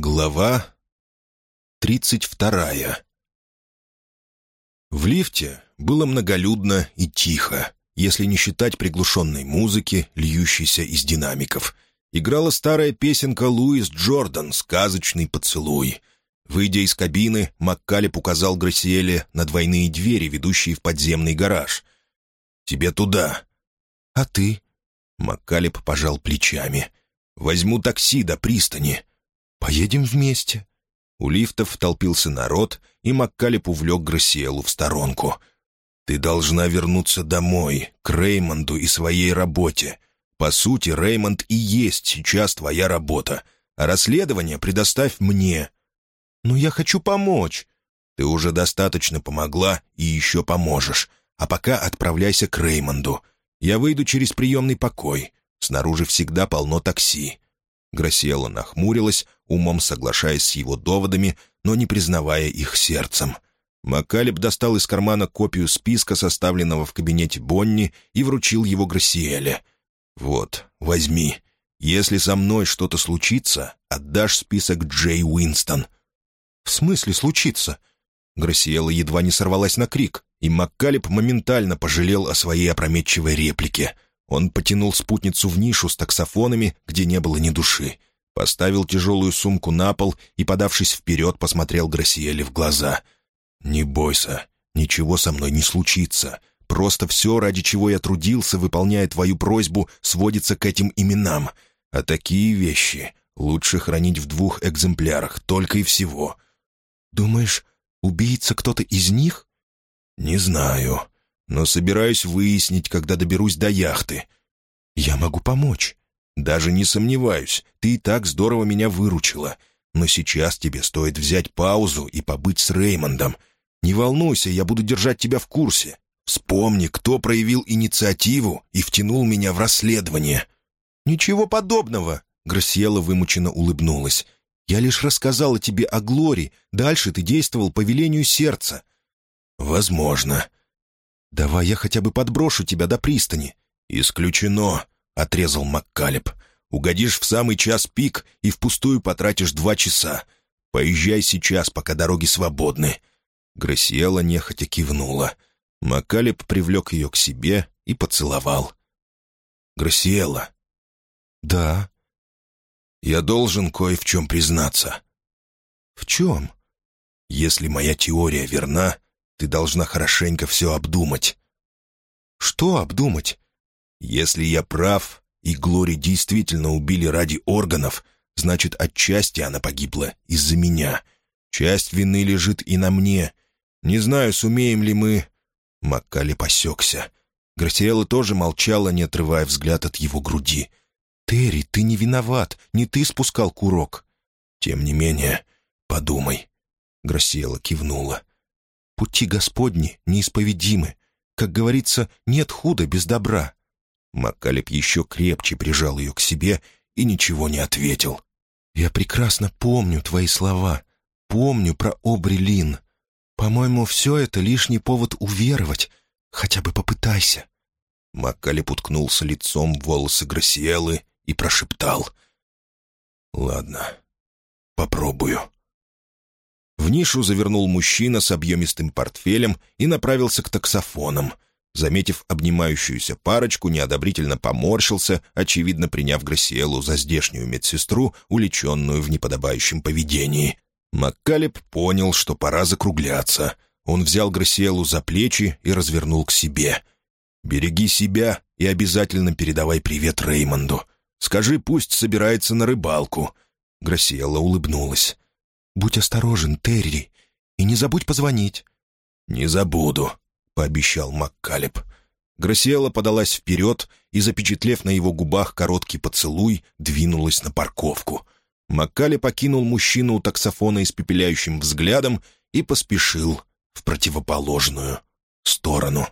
Глава тридцать вторая В лифте было многолюдно и тихо, если не считать приглушенной музыки, льющейся из динамиков. Играла старая песенка Луис Джордан «Сказочный поцелуй». Выйдя из кабины, Маккалеб указал Грасиэле на двойные двери, ведущие в подземный гараж. «Тебе туда». «А ты?» Маккалеб пожал плечами. «Возьму такси до пристани». «Поедем вместе». У лифтов толпился народ, и Маккалеб увлек Грасиэлу в сторонку. «Ты должна вернуться домой, к Реймонду и своей работе. По сути, Реймонд и есть сейчас твоя работа, а расследование предоставь мне». «Но я хочу помочь». «Ты уже достаточно помогла и еще поможешь. А пока отправляйся к Реймонду. Я выйду через приемный покой. Снаружи всегда полно такси». Грасиэла нахмурилась, умом соглашаясь с его доводами, но не признавая их сердцем. Макалеб достал из кармана копию списка, составленного в кабинете Бонни, и вручил его Грасиэле. «Вот, возьми. Если со мной что-то случится, отдашь список Джей Уинстон». «В смысле случится?» Грасиэла едва не сорвалась на крик, и Маккалеб моментально пожалел о своей опрометчивой реплике. Он потянул спутницу в нишу с таксофонами, где не было ни души. Поставил тяжелую сумку на пол и, подавшись вперед, посмотрел Грасиэле в глаза. «Не бойся, ничего со мной не случится. Просто все, ради чего я трудился, выполняя твою просьбу, сводится к этим именам. А такие вещи лучше хранить в двух экземплярах, только и всего». «Думаешь, убийца кто-то из них?» «Не знаю, но собираюсь выяснить, когда доберусь до яхты. Я могу помочь». «Даже не сомневаюсь, ты и так здорово меня выручила. Но сейчас тебе стоит взять паузу и побыть с Реймондом. Не волнуйся, я буду держать тебя в курсе. Вспомни, кто проявил инициативу и втянул меня в расследование». «Ничего подобного», — Грасьела вымученно улыбнулась. «Я лишь рассказала тебе о Глоре. Дальше ты действовал по велению сердца». «Возможно». «Давай я хотя бы подброшу тебя до пристани». «Исключено», — отрезал Маккалеб. «Угодишь в самый час пик и впустую потратишь два часа. Поезжай сейчас, пока дороги свободны». Грасиэла нехотя кивнула. Маккалеб привлек ее к себе и поцеловал. «Грасиэла». «Да». «Я должен кое в чем признаться». «В чем?» «Если моя теория верна, ты должна хорошенько все обдумать». «Что обдумать?» «Если я прав, и Глори действительно убили ради органов, значит, отчасти она погибла из-за меня. Часть вины лежит и на мне. Не знаю, сумеем ли мы...» Маккали посекся. Грасиэла тоже молчала, не отрывая взгляд от его груди. «Терри, ты не виноват, не ты спускал курок». «Тем не менее, подумай». Грасиэла кивнула. Пути Господни неисповедимы. Как говорится, нет худа без добра». Маккалеб еще крепче прижал ее к себе и ничего не ответил. «Я прекрасно помню твои слова. Помню про Обри Лин. По-моему, все это лишний повод уверовать. Хотя бы попытайся». Маккалеб уткнулся лицом в волосы Грасиэлы и прошептал. «Ладно, попробую». В нишу завернул мужчина с объемистым портфелем и направился к таксофонам. Заметив обнимающуюся парочку, неодобрительно поморщился, очевидно приняв Грасиэлу за здешнюю медсестру, уличенную в неподобающем поведении. Маккалеб понял, что пора закругляться. Он взял Грасиэлу за плечи и развернул к себе. «Береги себя и обязательно передавай привет Реймонду. Скажи, пусть собирается на рыбалку». Грасиэла улыбнулась. «Будь осторожен, Терри, и не забудь позвонить». «Не забуду», — пообещал Маккалеб. Грасиэла подалась вперед и, запечатлев на его губах короткий поцелуй, двинулась на парковку. Маккалеб покинул мужчину у таксофона испепеляющим взглядом и поспешил в противоположную сторону.